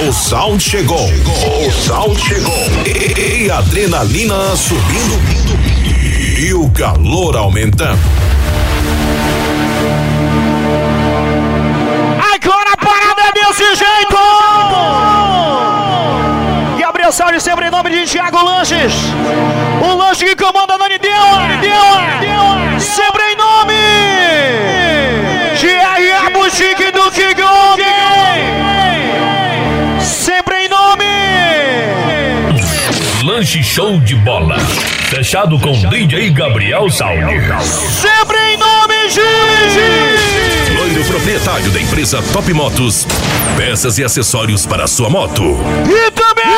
O sound chegou. O sound chegou. E, e adrenalina subindo e o calor aumentando. Agora a parada é desse jeito! Gabriel Salles sempre em nome de Thiago Lanches. O lanche que comanda a Nani Deu, Deu, sempre Lanche Show de Bola. Fechado com DJ Gabriel Salles. Sempre em nome de Loiro proprietário da empresa Top Motos. Peças e acessórios para sua moto. E também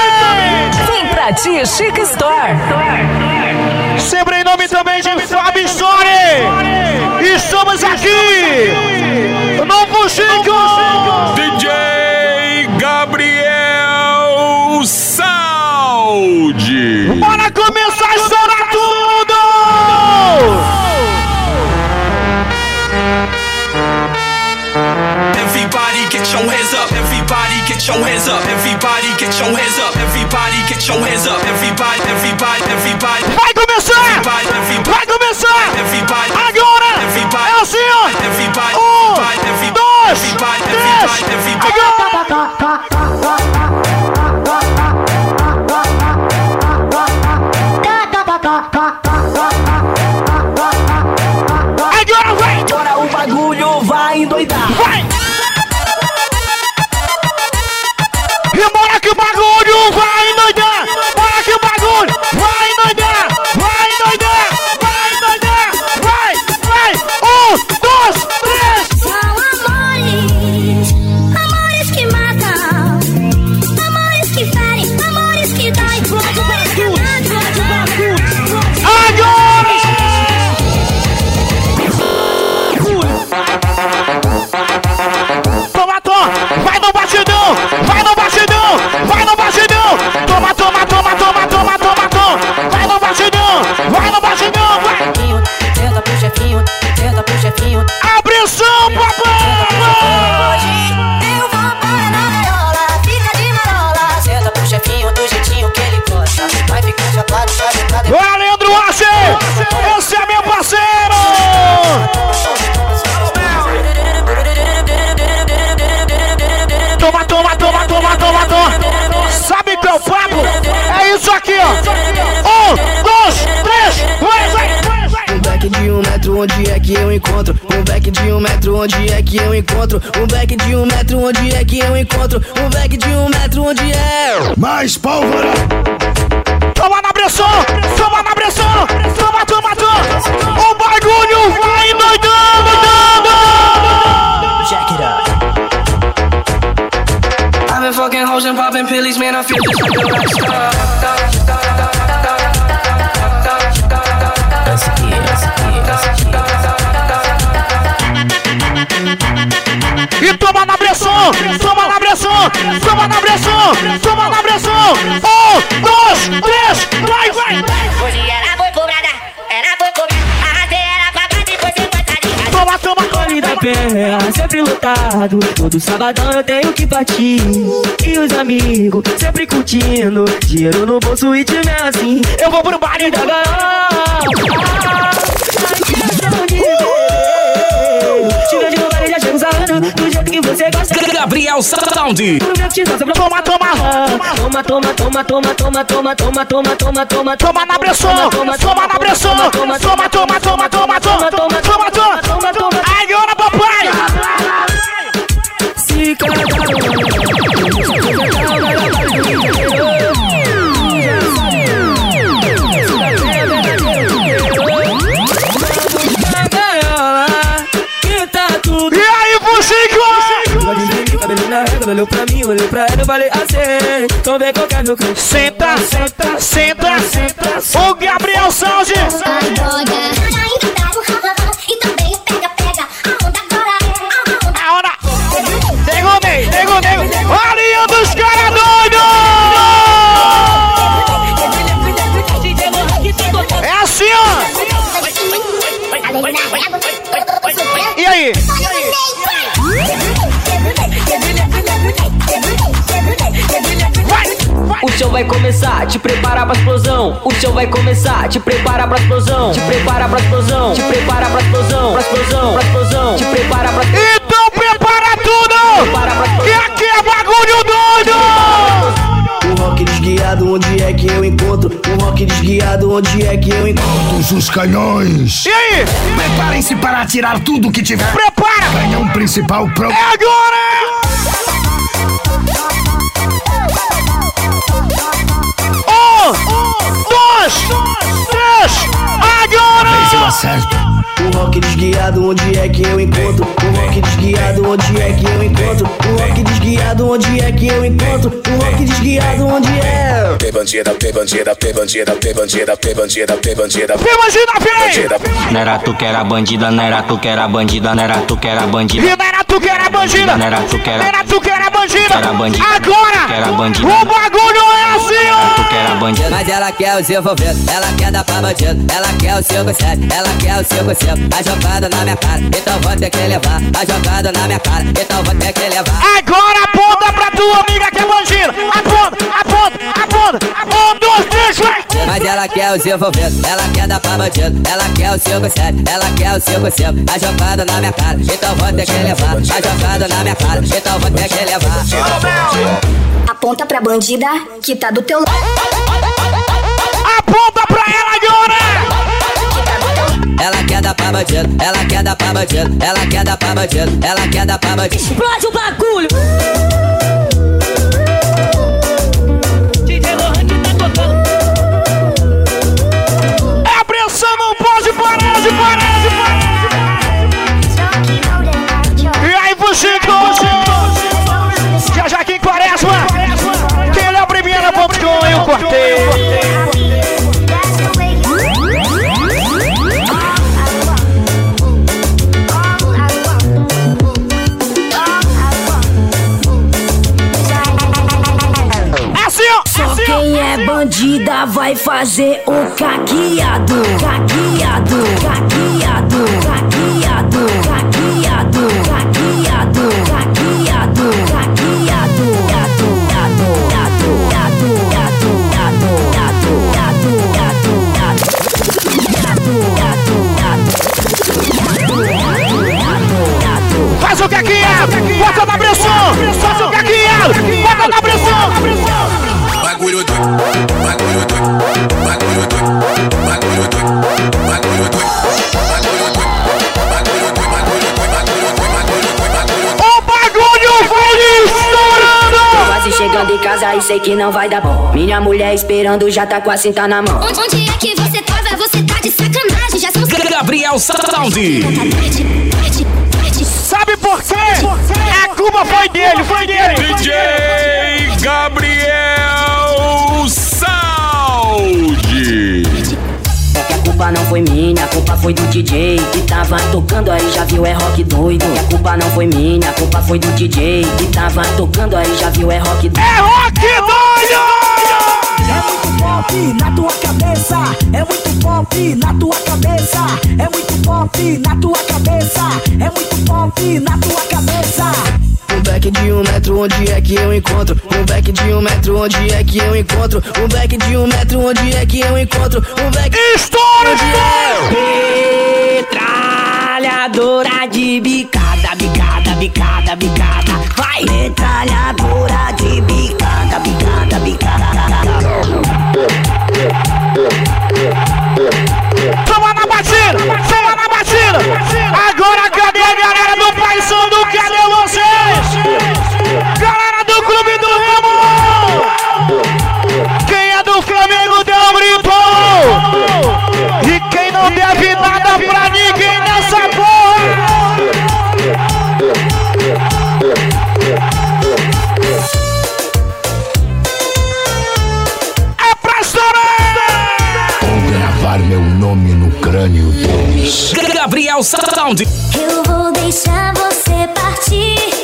Vem pra ti, Chique Store. Sempre em nome também de Fábio Story. Estamos aqui. Novo Chico. DJ your hands up. Everybody get your hands up. Everybody, everybody, everybody. Vai começar. Everybody, everybody. Vai começar. Everybody. Agora. Encontro? Um back de um metro, onde é que eu encontro? Um back de um metro, onde é que eu encontro? Um back de um metro, onde é? Mais pólvora. Toma na pressão! Toma na pressão! Toma, toma, toma! O bagulho vai doidando! Jack it up. I've been fucking hoes and popping pillies, man. I feel just like a rockstar. E toma na pressão! Toma na pressão! Toma na pressão! Toma na pressão! Um, dois, três, vai, vai! Hoje ela foi cobrada, ela foi cobrada. Arrastei ela pra baixo, depois você foi sair. Toma, toma! Olhe da pé, sempre lotado. Todo sabadão eu tenho que partir. E os amigos sempre curtindo. Dinheiro no bolso e time assim. Eu vou pro baile Da da Gabriel Sound. Toma, toma! Toma, toma, toma, toma, toma, toma, toma, toma, toma, toma, Toma na pressão! Toma na pressão! Toma, toma, toma, toma, toma, toma, toma, toma! toma, toma. Agora, papai! Se que olhou pra mim, olhou pra ela eu falei assim Então vem qualquer no canto Senta, senta, senta, senta O Gabriel Salge. A hora. Negou, negou, negou dos caras doidos. É assim, ó. E aí? E aí? Show vai começar, te prepara pra explosão. O show vai começar, te prepara pra explosão. Te prepara pra explosão. Te prepara pra explosão. Pra explosão, pra explosão. Te prepara pra Então prepara tudo! Que aqui é bagulho doido! Um rock desguiado, onde é que eu encontro? Um rock desguiado, onde é que eu encontro? Todos os canhões. E aí? Preparem-se para atirar tudo que tiver. Prepara! Canhão principal pronto. É agora! Um, dois, três, agora! Mas eu certa. Um rock desguiado, onde é que eu encontro? Um rock desguiado, onde é que eu encontro? Um rock desguiado, onde é que eu encontro? Um rock desguiado, onde é? P bandida, P bandida, P bandida, P bandida, P bandida, P bandida, P Imagina, vem! Não era tu que era bandida, não era tu que era bandida, não era tu que era bandida. E não era tu que era bandida! Não era tu que era- Não era tu que era bandida! Era bandida. Agora! Que era bandida. O bagulho é assim, Tu que era bandida. Mas ela quer os envolvidos, ela quer dar pra bandido, ela quer o 5-7, ela quer o 5-5. A jogada na minha cara, então vou ter que levar. A jogada na minha cara, então vou ter que levar. Agora aponta pra tua amiga que é bandida! Aponta, aponta, aponta! Um, dois, três, vai! Mas ela quer os envolvidos, ela quer dar pra bandido, ela quer o 5-7, ela quer o 5-5. A jogada na minha cara, então vou ter que levar. A jogada na minha cara, então vou ter que levar. Aponta pra bandida que tá do teu lado. Aponta pra ela agora! Ela quer dar pra bandido, ela quer dar pra bandido, ela quer dar pra bandido, ela quer dar pra bandido. Explode o bagulho. Caquias. E sei que não vai dar bom. Minha mulher esperando já tá com a cinta na mão. Onde, onde é que você tava? Você tá de sacanagem. Já são Gabriel Sound. Parte. Sabe por quê? A culpa foi dele, foi dele! DJ Gabriel Saúde. É que a culpa não foi minha, a culpa foi do DJ que tava tocando aí, já viu, é rock doido. E a culpa não foi minha, a culpa foi do DJ que tava tocando aí, já viu, é rock doido. É rock doido! É muito pop na tua cabeça. É muito pop na tua cabeça. É muito pop na tua cabeça. É muito pop na tua cabeça. Um back de um metro, onde é que eu encontro? Um back de um metro, onde é que eu encontro? Um back de um metro, onde é que eu encontro? Um back onde é? Metralhadora de bicada, bicada, bicada, bicada. Vai! Metralhadora de bicada, Boom. Sound. Eu vou deixar você partir.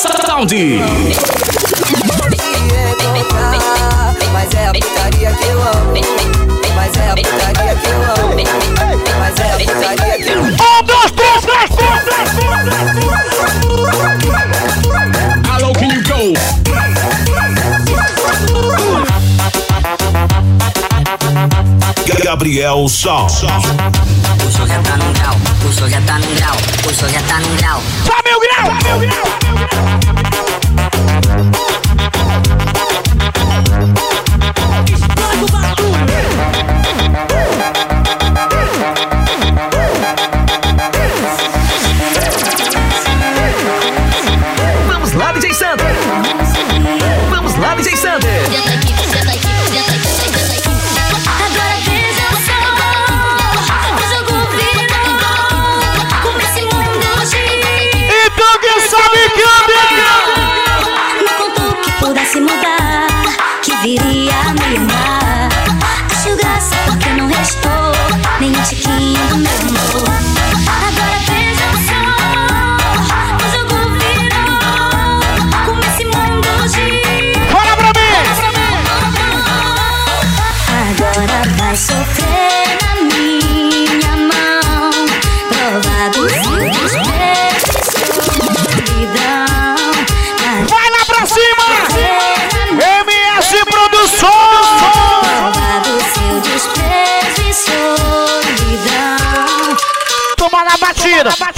Sound. Mas a putaria que eu amo. Mas é que que três, Hello, can you? Gabriel Sound. O som já tá num grau, o som já tá num grau, o som já tá num grau. Só mil grau, mil grau.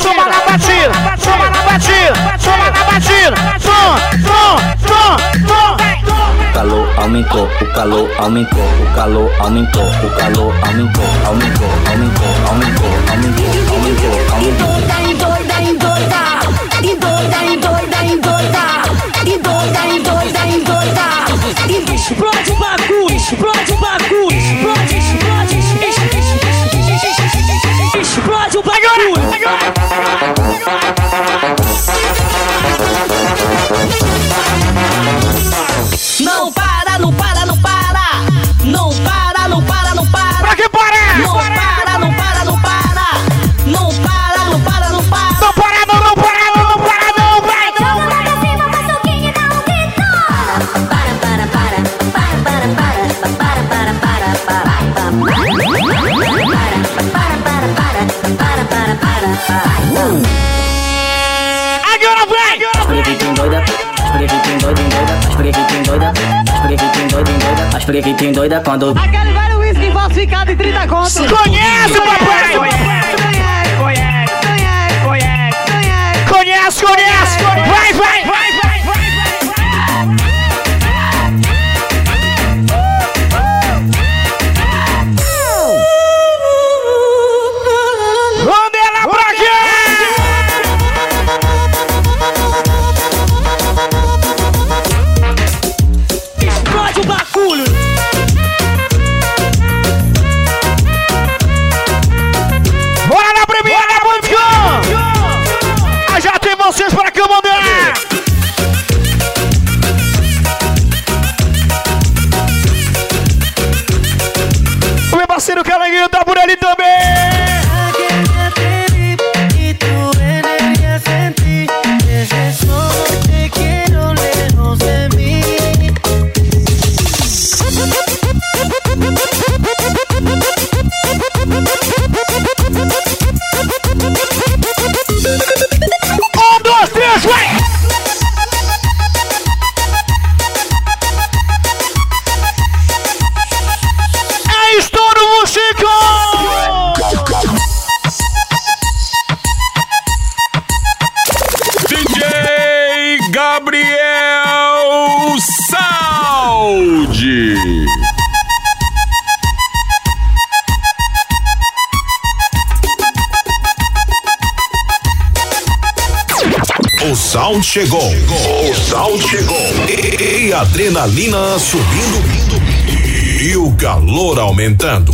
Toma na batida, toma na batida, toma na batida. Som, som, som, som. O calor aumentou, o calor aumentou, o calor aumentou, o calor aumentou, aumentou, aumentou, aumentou, aumentou, aumentou, aumentou. Endoida, endoida, endoida, endoida, endoida, endoida, endoida, endoida. Explode o bagulho, espreguitem doida, doida, espreguitem doida, espreguitem doida, doida, espreguitem doida quando Aquele velho whisky falsificado em 30 contos. Conhece, papai. Conhece, conhece, conhece, conhece, conhece. Conhece, vai, vai, vai, Chegou. O Sound chegou. E, e adrenalina subindo. E o calor aumentando.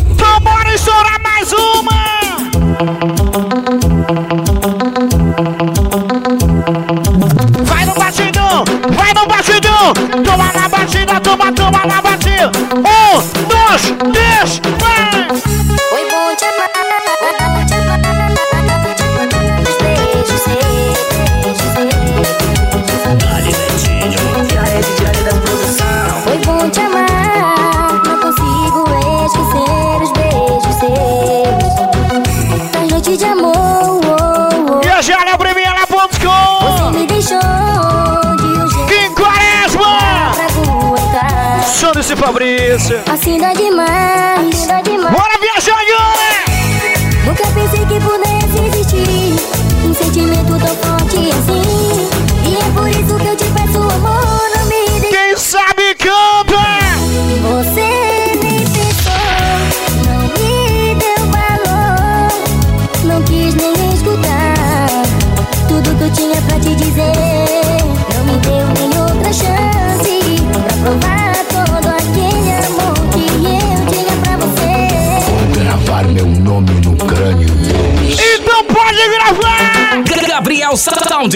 Sound.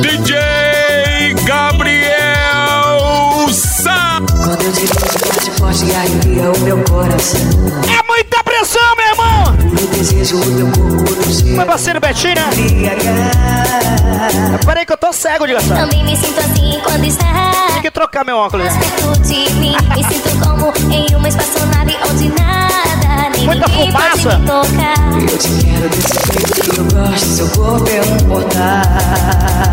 DJ Gabriel Sound. Quando eu te vejo bate forte arrepia o meu coração. É muita pressão, meu irmão! Eu desejo o teu corpo Meu parceiro Betinho, né? Peraí que eu tô cego de gastar. Também me sinto assim quando está trocar meu óculos. mim. Me sinto como em uma espaçonave onde nada Muita fumaça. Eu te quero desse jeito que eu gosto. Seu corpo é um portal.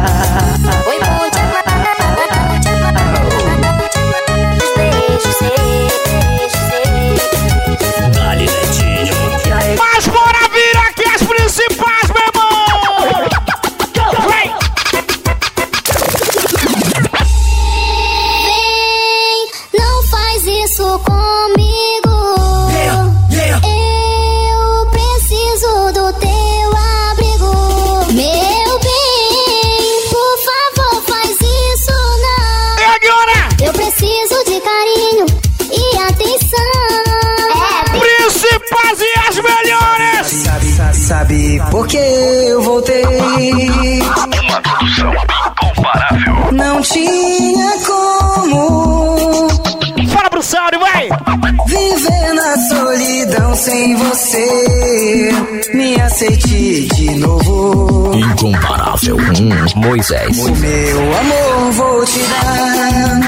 Hum, Moisés. O meu amor vou te dar.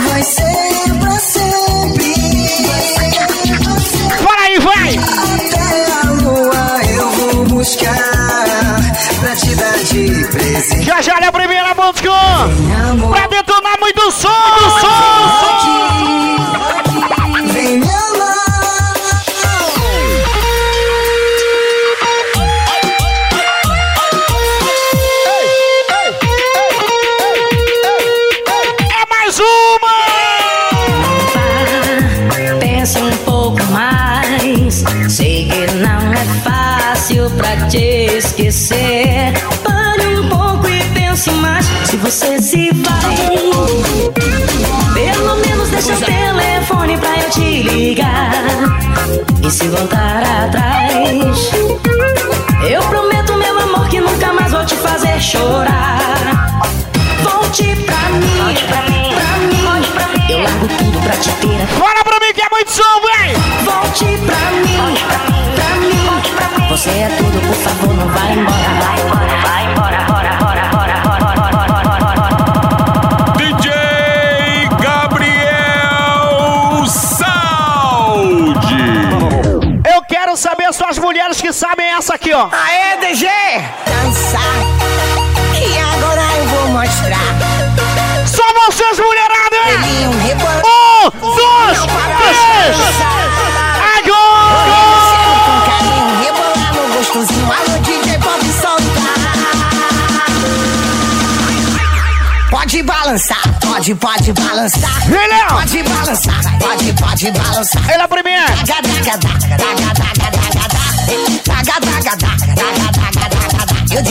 Vai ser pra sempre. Bora aí, vai! Até a lua eu vou buscar pra te dar de presente. Já já é E se voltar atrás, eu prometo, meu amor, que nunca mais vou te fazer chorar. Volte pra mim, volte pra mim, pra mim. Eu largo tudo pra te ter. Bora pra mim que é muito som, vem! Volte pra mim, pra mim. Você é tudo, por favor, não vai embora. Vai embora, vai embora, só as mulheres que sabem essa aqui, ó. Aê, DG! Dançar. E agora eu vou mostrar. Só vocês, mulherada! Rebolado. Um, dois, três! Agora! Gostosinho. Alô, DJ soltar. Pode balançar, pode, pode balançar. Vem, Léo. Pode balançar, pode, pode balançar. Ele é a primeira. Daga, daga, daga,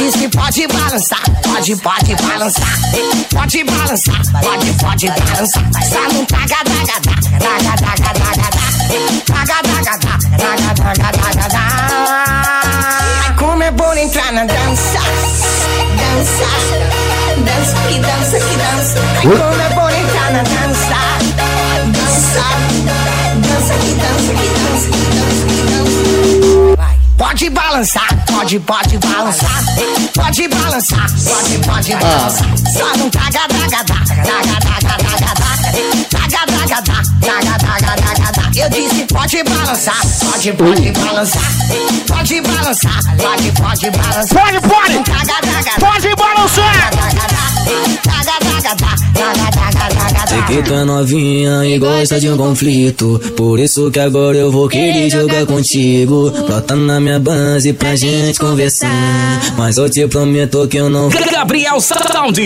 Eu disse pode balançar, pode, pode balançar. Pode balançar, pode, pode balançar. Só não taga, daga, daga, daga. Daga, daga, daga, daga, daga, daga, daga. Ai, como é bom entrar na dança. Dança, dança que dança que dança. Como é bom entrar na dança. Dança, dança que dança que dança que dança que dança. Pode balançar, pode, pode balançar. Pode balançar, pode, pode balançar. Só não taga, daga. Daga, daga, daga, daga, daga, daga, daga. Eu disse pode balançar, pode, pode balançar. Pode balançar, pode, pode balançar. Pode, pode. Pode balançar. Sei que tá novinha e gosta de um conflito Por isso que agora eu vou querer jogar contigo Brota na minha base pra gente conversar Mas eu te prometo que eu não vou Gabriel Sound.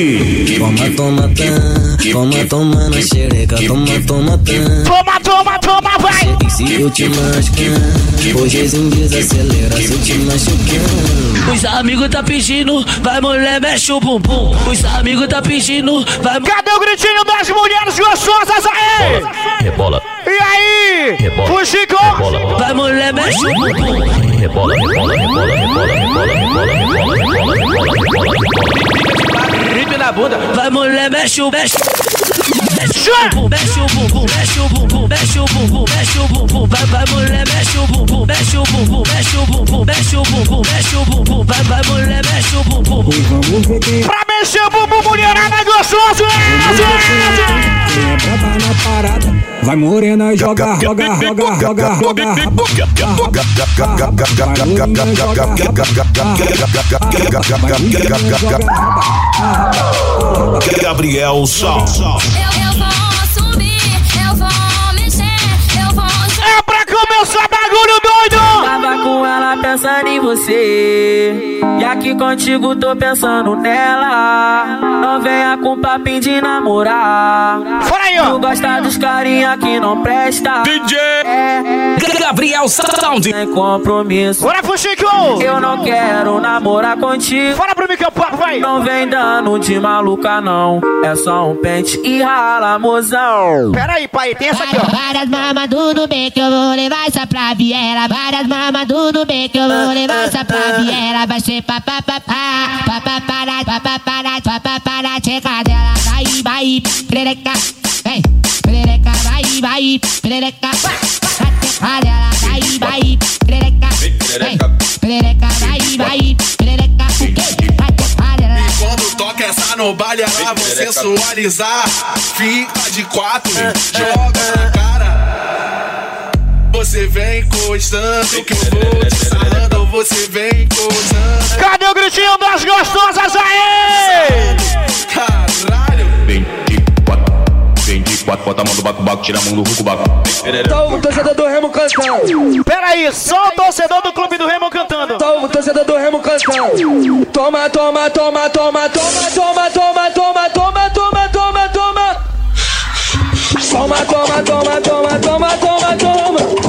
Toma, toma, tá Toma, toma na xereca Toma, toma, tá Toma, toma, toma, vai. E se eu te machucar Hojezinho desacelera se eu te machucar Os amigos tá pedindo, vai mulher, mexe o bumbum. Os amigos tá pedindo, vai Cadê o gritinho das mulheres gostosas aí? Rebola, E aí? Rebola. O Chico? rebola, Vai mulher, mexe o bumbum. rebola, rebola, rebola, rebola, rebola, rebola, rebola, rebola, rebola, rebola. Gripe na bunda. Vai mulher, mexe o mexe. Mexe o bumbum, mexe o bumbum, mexe o bumbum, mexe o bumbum, mexe o bumbum. Vai, vai mulher, mexe o bumbum, mexe o bumbum, mexe o bumbum, mexe o bumbum, mexe o bumbum. Vai, vai mulher, mexe o bumbum. Pra mexer o bumbum, mulherada gostosa. Bota na parada, vai morena, joga, joga, joga, joga, joga. Gabriel Sol. Eu vou subir, eu vou mexer, eu vou. É pra começar bagulho doido. Tava com ela pensando em você. E aqui contigo tô pensando nela. Não venha com papinho de namorar. Fora aí, ó. Tu gosta dos carinha que não presta. DJ É, Gabriel Sound. sem compromisso. Bora pro Chico. Eu não quero namorar contigo. Fora pro microfone, vai. Não vem dando de maluca, não. É só um pente e rala, mozão. Pera aí, pai, tem essa aqui, ó. Várias mamas do bem que eu vou levar essa pra viela. Várias mamas do bem que eu vou levar essa pra viela. Vai ser papapá, papapá, papapá, papapá, checa dela. Vai, vai, perereca, vem, perereca, vai, vai, perereca, checa dela. Vai, vai, perereca, vem, perereca, vai, vai, perereca, o quê? Vai, dela. Quando toca essa no baile, ela vou sensualizar. Fica de quatro, joga na cara. Você vem encostando, que eu vou te sarrando. Você vem encostando. Cadê o gritinho das gostosas aí? Caralho. 24, 24, bota a mão do baco, baco, tira a mão do ruco, baco. Tô o torcedor do Remo cantando. Pera aí, só o torcedor do Clube do Remo cantando. Tô o torcedor do Remo cantando. Toma, toma, toma, toma, toma, toma, toma, toma, toma, toma, toma, toma. Toma, toma, toma, toma, toma, toma, toma. Toma, toma, toma, toma.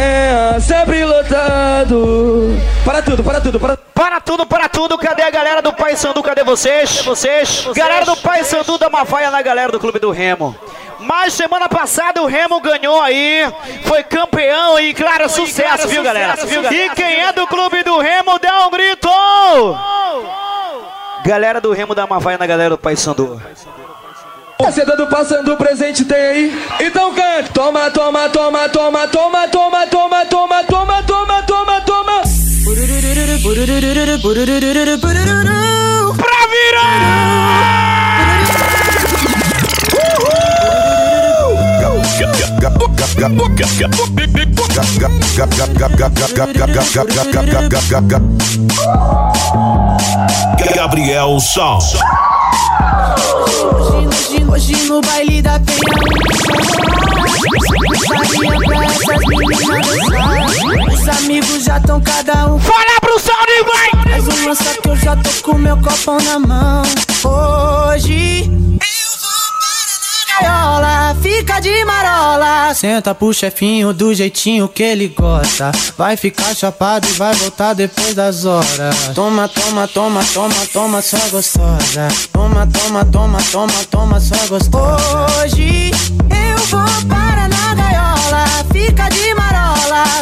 Da penha, sempre lotado. Para tudo, para tudo, para Para tudo, para tudo, cadê a galera do Pai Sandu? Cadê vocês? Vocês? Galera do Pai Sandu dá uma vaia na galera do Clube do Remo. Mas semana passada o Remo ganhou aí, foi campeão e claro, sucesso, viu galera? E quem é do Clube do Remo dá um grito! Galera do Remo dá uma vaia na galera do Pai Torcedor do passando presente tem aí. Então canta. Toma, toma, toma, toma, toma, toma, toma, toma, toma, toma, toma, toma. Pra Gabriel Sol. Hoje, hoje, hoje no baile da penha Farinha pra essas meninas Os amigos já tão cada um Fala pro Sauri, vai! Mais uma só que eu já tô com meu copão na mão. Hoje gaiola, fica de marola. Senta pro chefinho do jeitinho que ele gosta. Vai ficar chapado e vai voltar depois das horas. Toma, toma, toma, toma, toma, sua gostosa. Toma, toma, toma, toma, toma, sua gostosa. Hoje eu vou para na gaiola, fica de.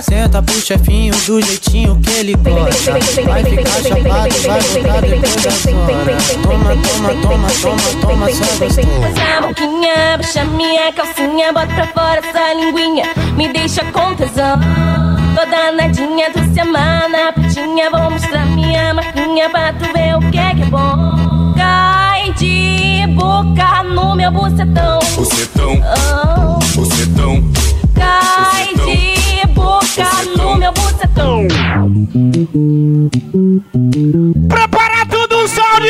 Senta pro chefinho do jeitinho que ele gosta. Vai ficar chapado vai voltar depois das horas. Toma, toma, toma, toma, toma, sua gostosa. Essa boquinha, puxa minha calcinha, bota pra fora essa linguinha, me deixa com tesão. Toda nadinha, tu se amar na putinha, vou mostrar minha marquinha pra tu ver o que é que é bom. Cai de boca no meu bucetão. Bucetão, Oh, bucetão. cai de boca no meu bucetão. Prepara tudo, Saudi!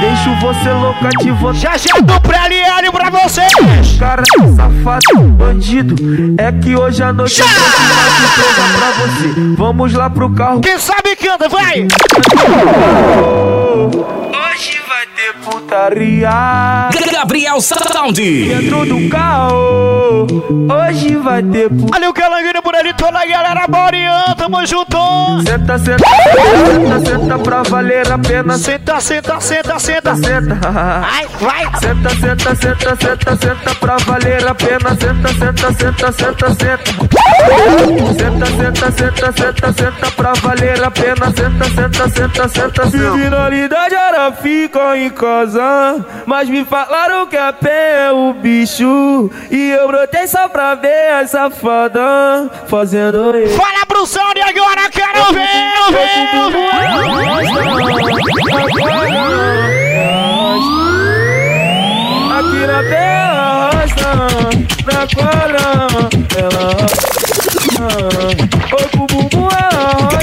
Deixo você louca de você. Já já do pré-LL pra vocês! Cara, safado, bandido. É que hoje à noite eu trouxe uma surpresa pra você. Vamos lá pro carro. Quem sabe canta, vai! Hoje putaria. Gabriel Sound. Dentro do carro. Hoje vai ter putaria. Olha o calanguinho por ali, toda a galera boreando, tamo junto! Senta, senta, senta, senta pra valer a pena. Senta, senta, senta, senta! Senta, Vai, vai! Senta, senta, senta, senta, senta pra valer a pena. Senta, senta, senta, senta, senta. Senta, senta, senta, senta, senta pra valer a pena. Senta, senta, senta, senta, senta. Finalidade era ficar em casa, mas me falaram que a pé é o bicho. E eu brotei só pra ver a safada fazendo isso. Fala pro Saudi agora, quero ver, eu ver, Aqui na terra na quadra, ela Oi, pro bumbum ela roça,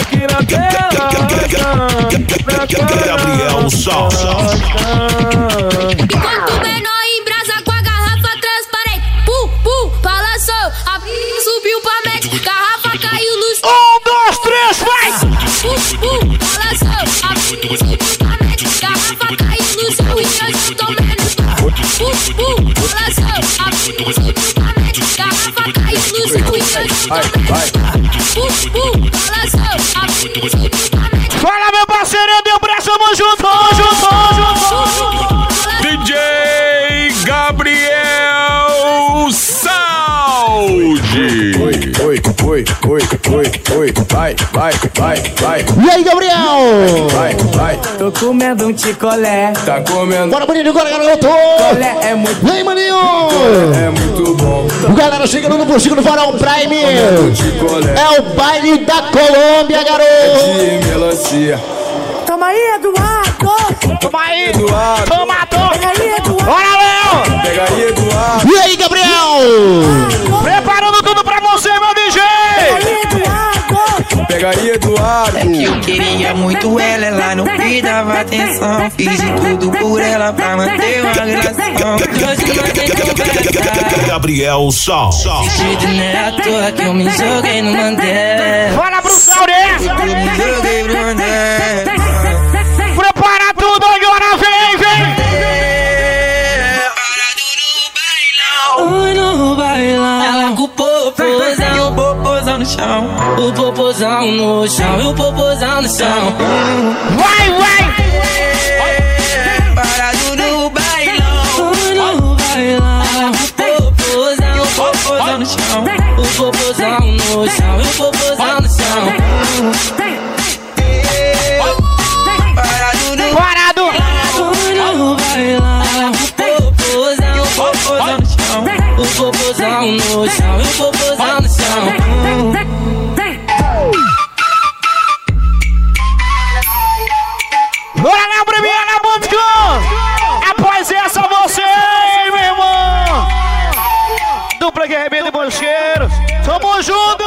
Aqui na terra Gabriel Sol. Pra mente. Fala, meu parceiro, deu braço, tamo junto, tamo junto, tamo junto! DJ Gabriel oi, oi, oi, vai, vai, vai, vai. E aí, Gabriel? Vai, vai. Tô comendo um ticolé. Tá comendo. Bora, bonito, agora, garoto! Ticolé é muito, Vem, maninho! É muito bom. Galera chegando no Bursico do Farol Prime! É o baile da Colômbia, garoto! de melancia. Toma aí, Eduardo. Toma aí! Eduardo. Toma, toma! Pega aí, Eduardo. Bora, Léo! Pega aí, Eduardo. E aí, Gabriel? Preparando Pega aí, Eduardo. É que eu queria muito ela, ela não me dava atenção. Fiz de tudo por ela pra manter uma relação. Hoje nós tem conversa. Gabriel Sol. Vestido não é à toa que eu me joguei no Mandela. Fala pro Sauré! Eu me joguei no Mandela. Chão. O popozão no chão E o popozão no chão. Vai, vai! Parado no bailão. No bailão, popozão o popozão no chão. O popozão no chão E o popozão no chão popozão no chão E o popozão no chão Bora lá, primeira música! Após essa, você, meu irmão! Dupla que arrebenta e boncheiros! Tamo junto!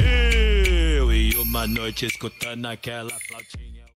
Eu e uma noite escutando aquela flautinha.